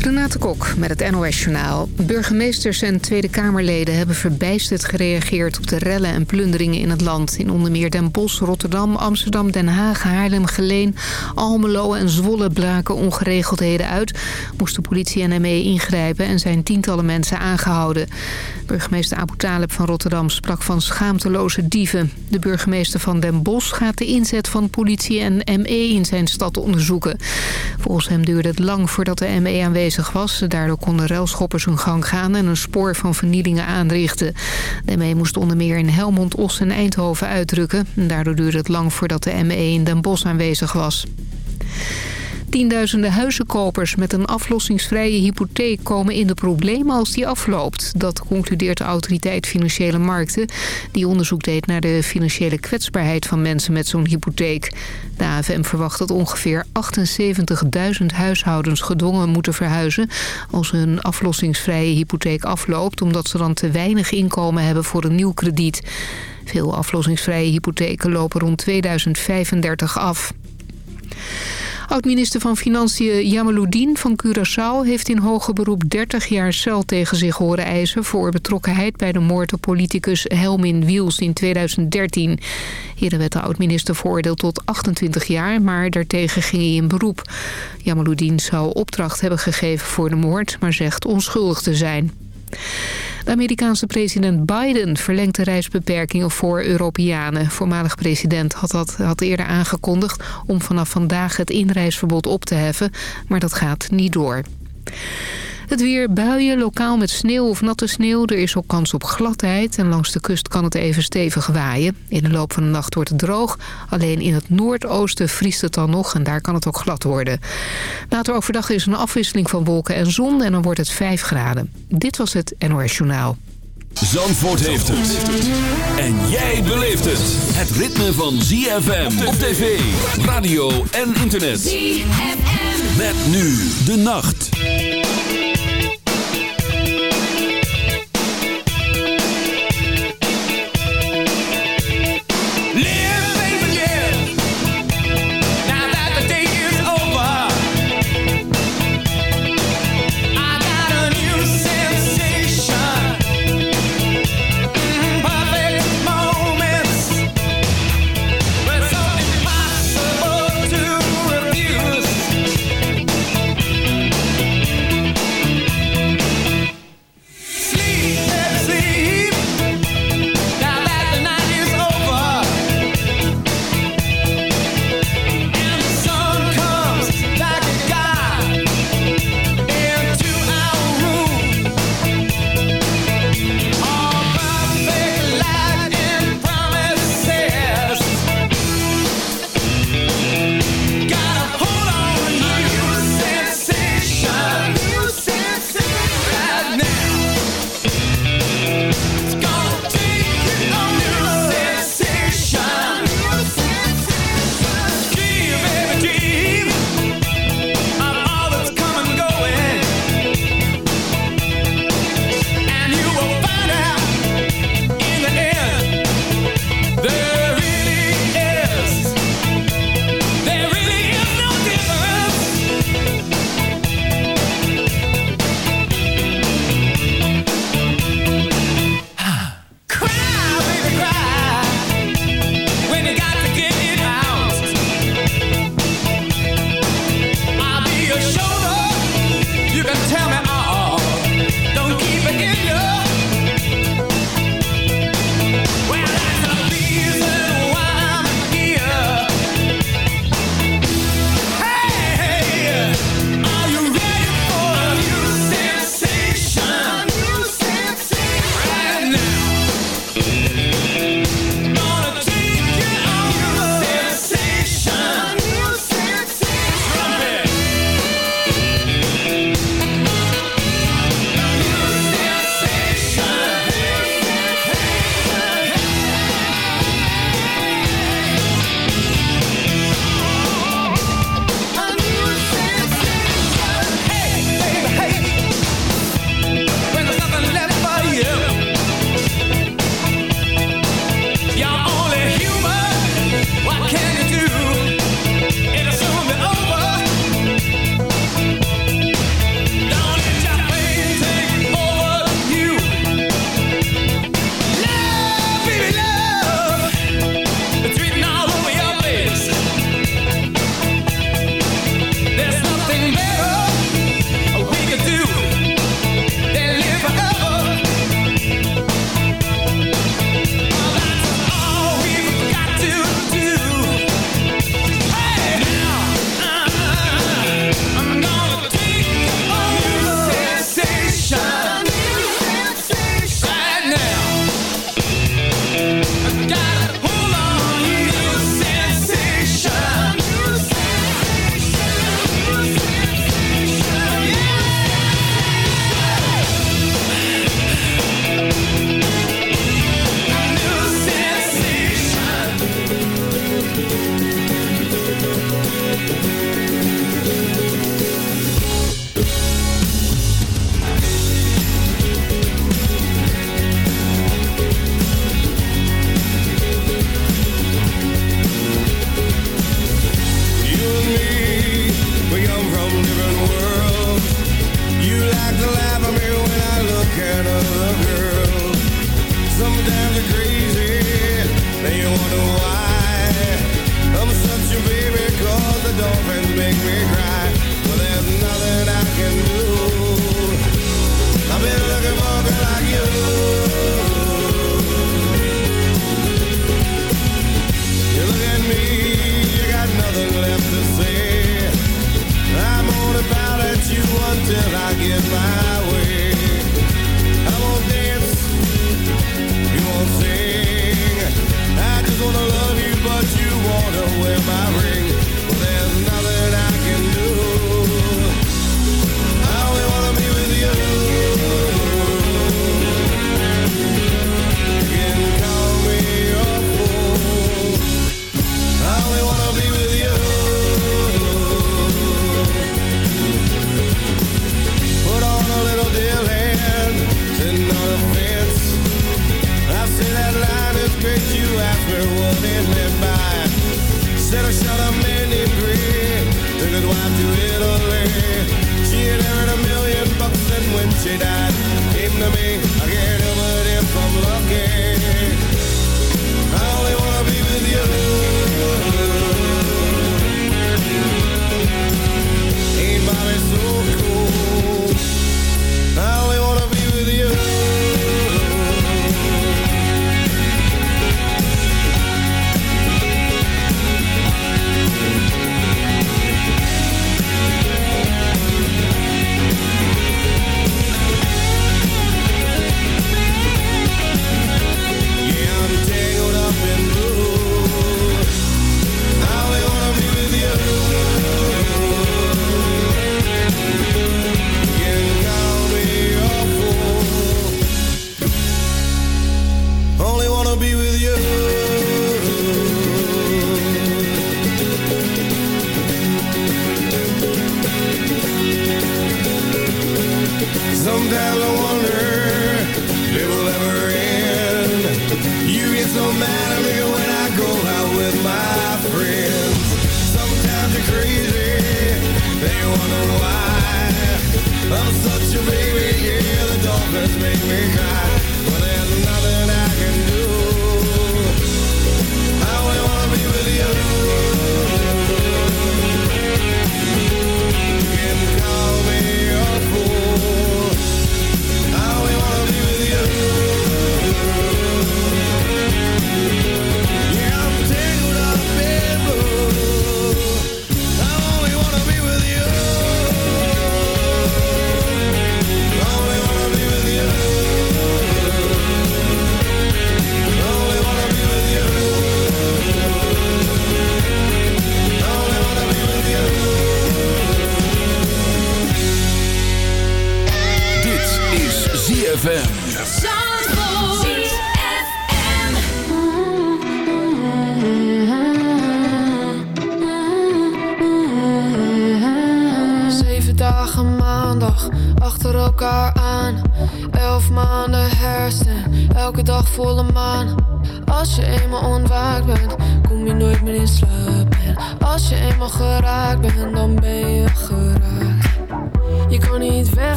Renate Kok met het NOS Journaal. Burgemeesters en Tweede Kamerleden hebben verbijsterd gereageerd... op de rellen en plunderingen in het land. In onder meer Den Bosch, Rotterdam, Amsterdam, Den Haag, Haarlem, Geleen... Almelo en Zwolle braken ongeregeldheden uit. Moesten politie en ME ingrijpen en zijn tientallen mensen aangehouden. Burgemeester Abu Talib van Rotterdam sprak van schaamteloze dieven. De burgemeester van Den Bosch gaat de inzet van politie en ME in zijn stad onderzoeken. Volgens hem duurde het lang voordat de ME Daardoor konden ruilschoppers hun gang gaan en een spoor van vernielingen aanrichten. De ME moest onder meer in Helmond, Os en Eindhoven uitdrukken. Daardoor duurde het lang voordat de ME in Den Bosch aanwezig was. Tienduizenden huizenkopers met een aflossingsvrije hypotheek komen in de problemen als die afloopt. Dat concludeert de autoriteit Financiële Markten, die onderzoek deed naar de financiële kwetsbaarheid van mensen met zo'n hypotheek. De AFM verwacht dat ongeveer 78.000 huishoudens gedwongen moeten verhuizen als hun aflossingsvrije hypotheek afloopt, omdat ze dan te weinig inkomen hebben voor een nieuw krediet. Veel aflossingsvrije hypotheken lopen rond 2035 af. Oud-minister van Financiën Jamaluddin van Curaçao heeft in hoger beroep 30 jaar cel tegen zich horen eisen voor betrokkenheid bij de moord op politicus Helmin Wiels in 2013. Eerder werd de oud-minister veroordeeld tot 28 jaar, maar daartegen ging hij in beroep. Jamaluddin zou opdracht hebben gegeven voor de moord, maar zegt onschuldig te zijn. De Amerikaanse president Biden verlengt de reisbeperkingen voor Europeanen. Voormalig president had, dat, had eerder aangekondigd om vanaf vandaag het inreisverbod op te heffen, maar dat gaat niet door. Het weer buien, lokaal met sneeuw of natte sneeuw. Er is ook kans op gladheid en langs de kust kan het even stevig waaien. In de loop van de nacht wordt het droog. Alleen in het noordoosten vriest het dan nog en daar kan het ook glad worden. Later overdag is een afwisseling van wolken en zon en dan wordt het 5 graden. Dit was het NOS Journaal. Zandvoort heeft het. En jij beleeft het. Het ritme van ZFM op tv, radio en internet. ZFM. Met nu de nacht.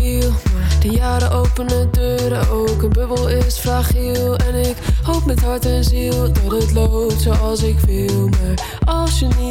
stabiel. De jaren openen deuren, ook een bubbel is fragiel. En ik hoop met hart en ziel dat het loopt zoals ik wil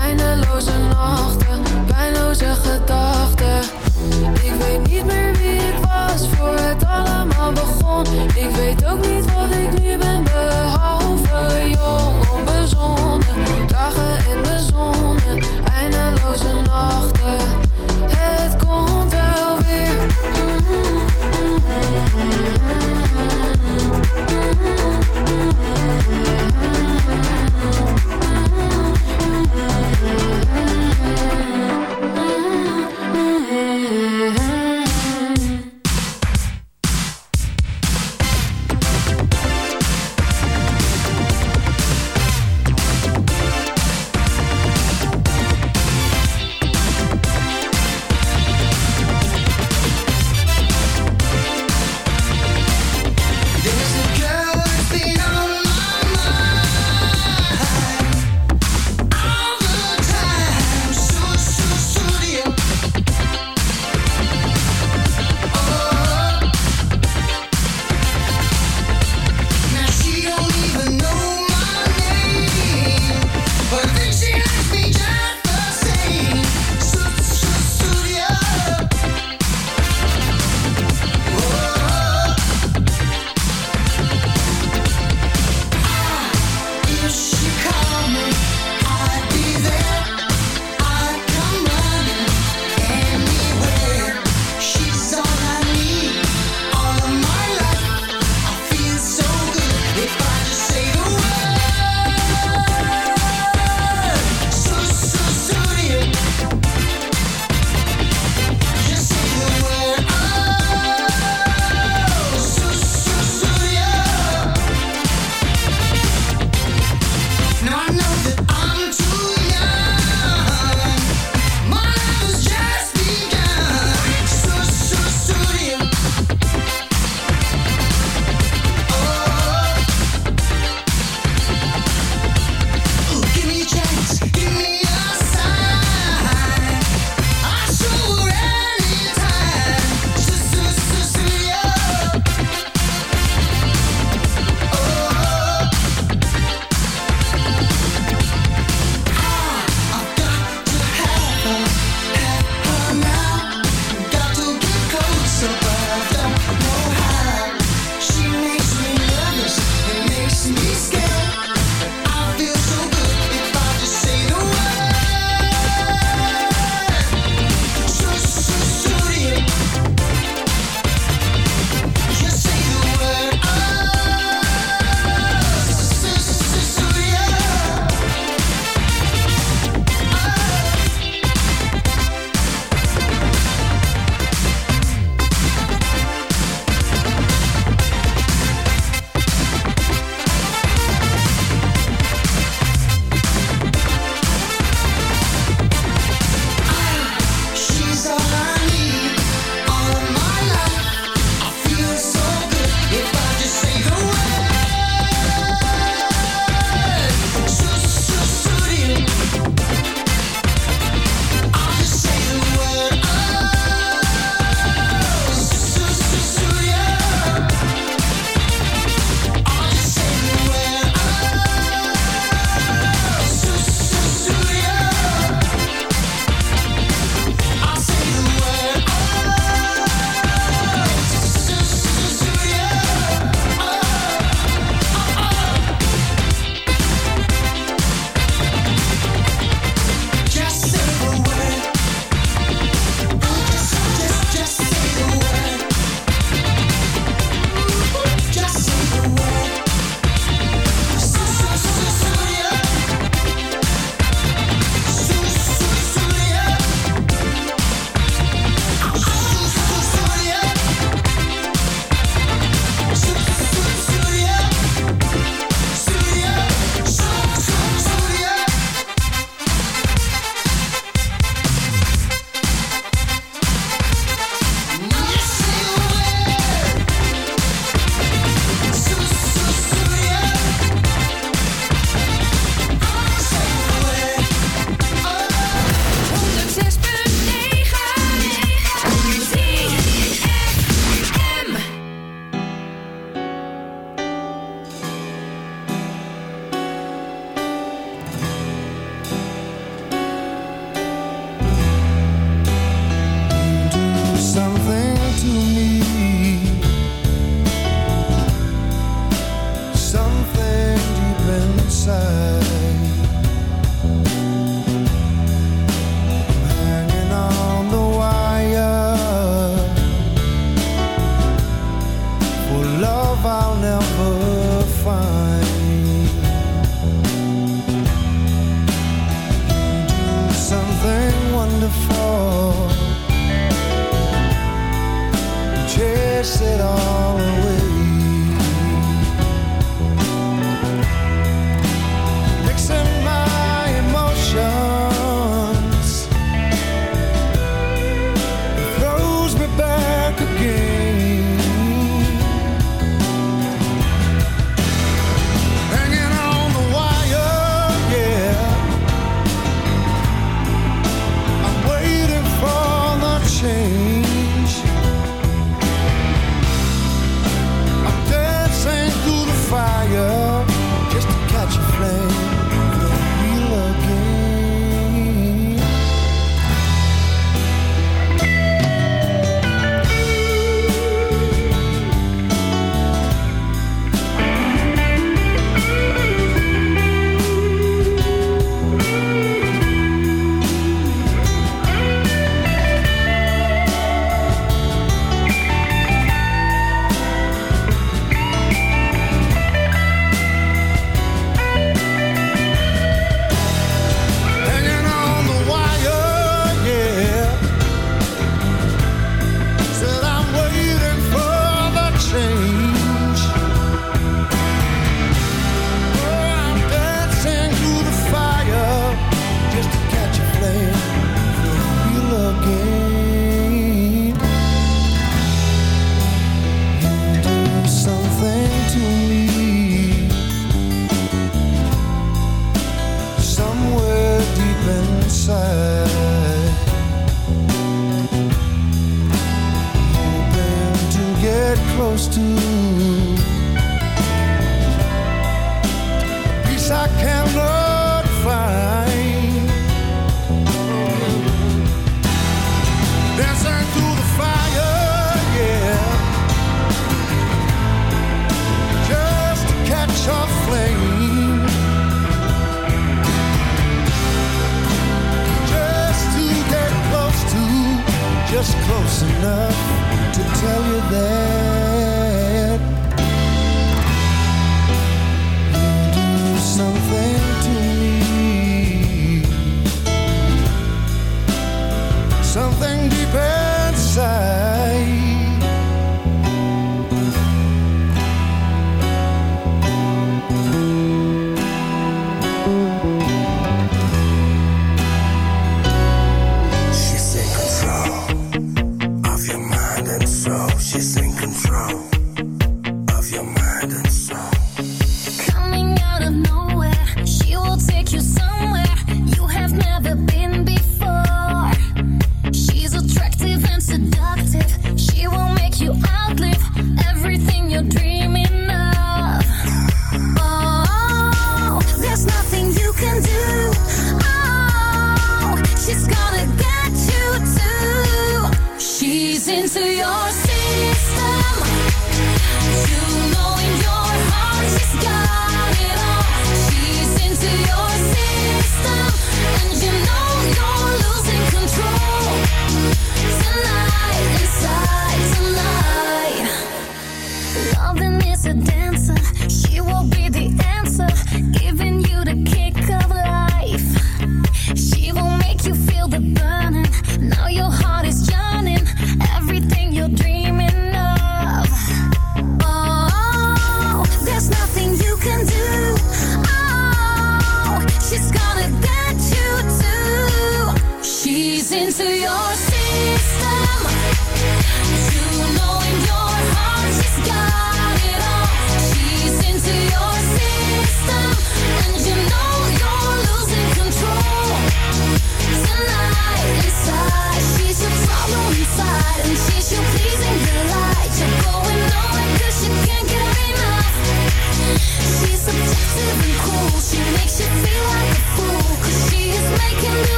Eindeloze nachten, pijnloze gedachten. Ik weet niet meer wie ik was voor het allemaal begon. Ik weet ook niet wat ik nu ben behalve jong Onbezonnen, dagen in de zon Eindeloze nachten, het komt wel weer. Mm -hmm.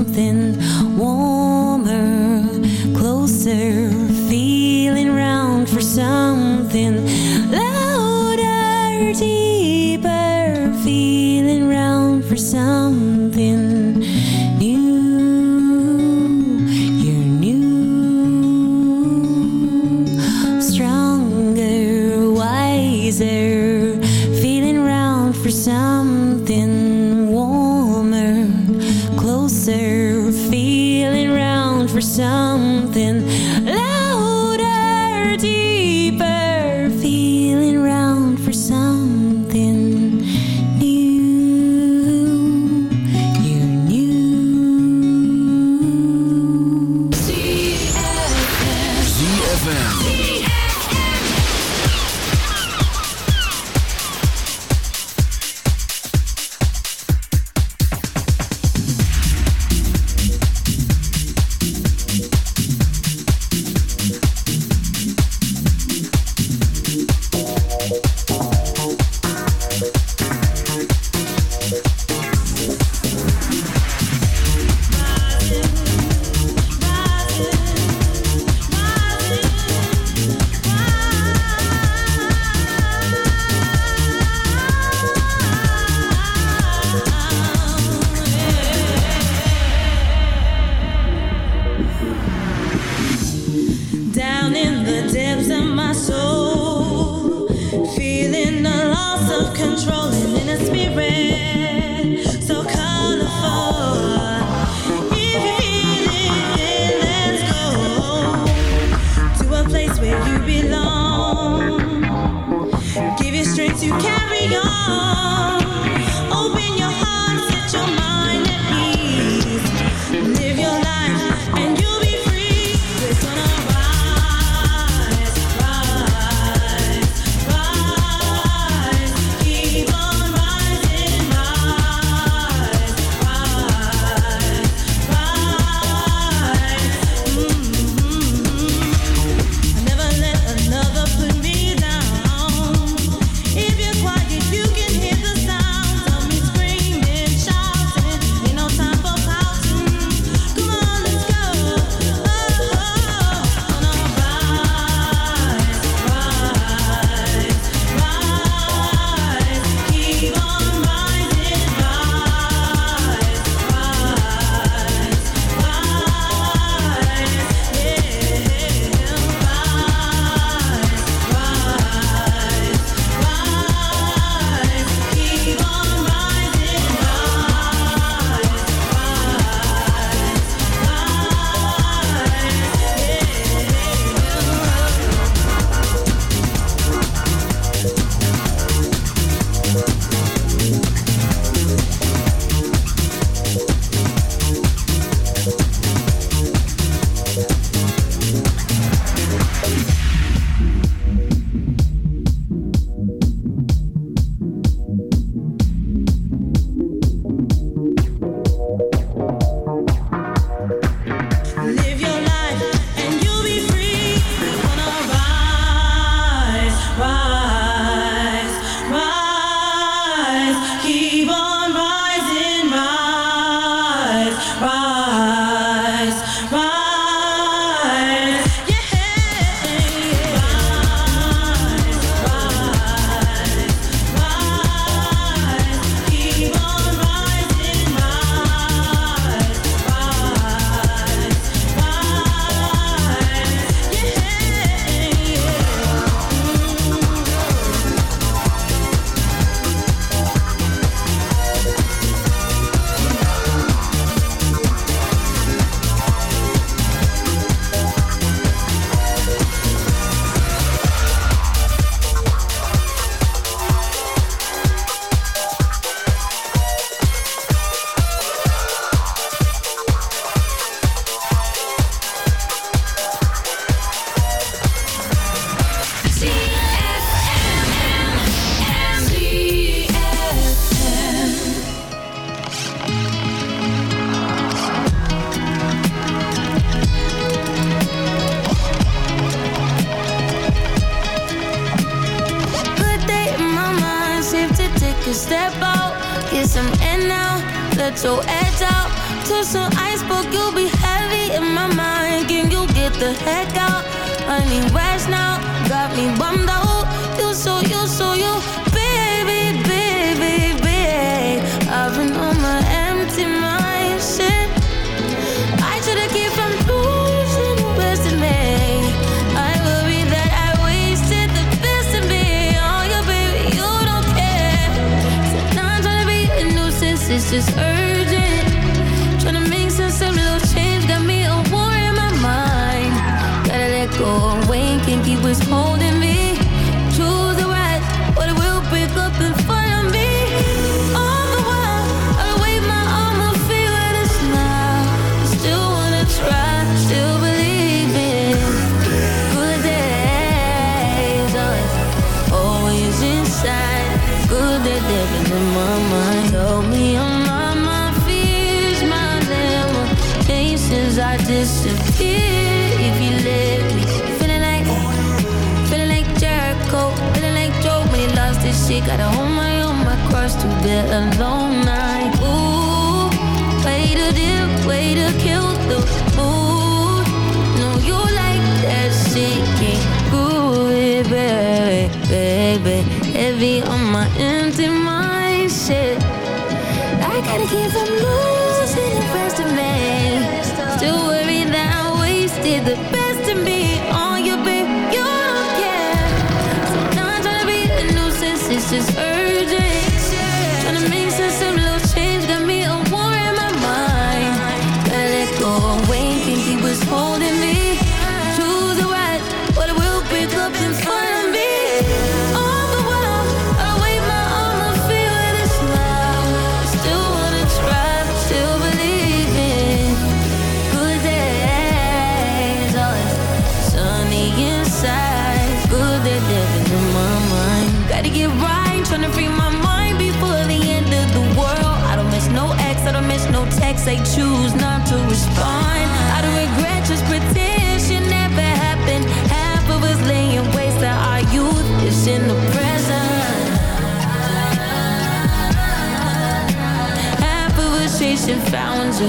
Something warmer, closer, down. To carry on.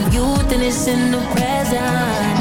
Youth and it's in the present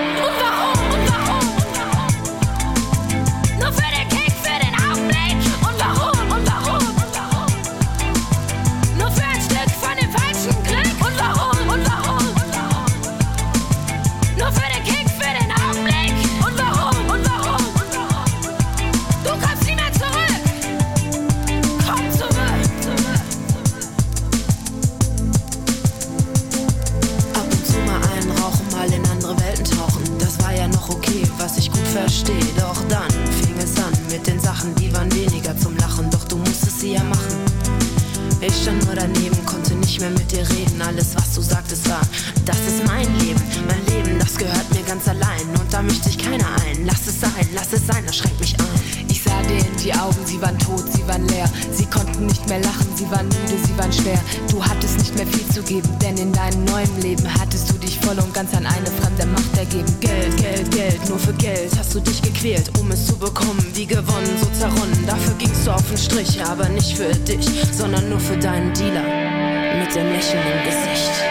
auf den Strich, aber nicht für dich, sondern nur für deinen Dealer mit dem lächelnden Gesicht.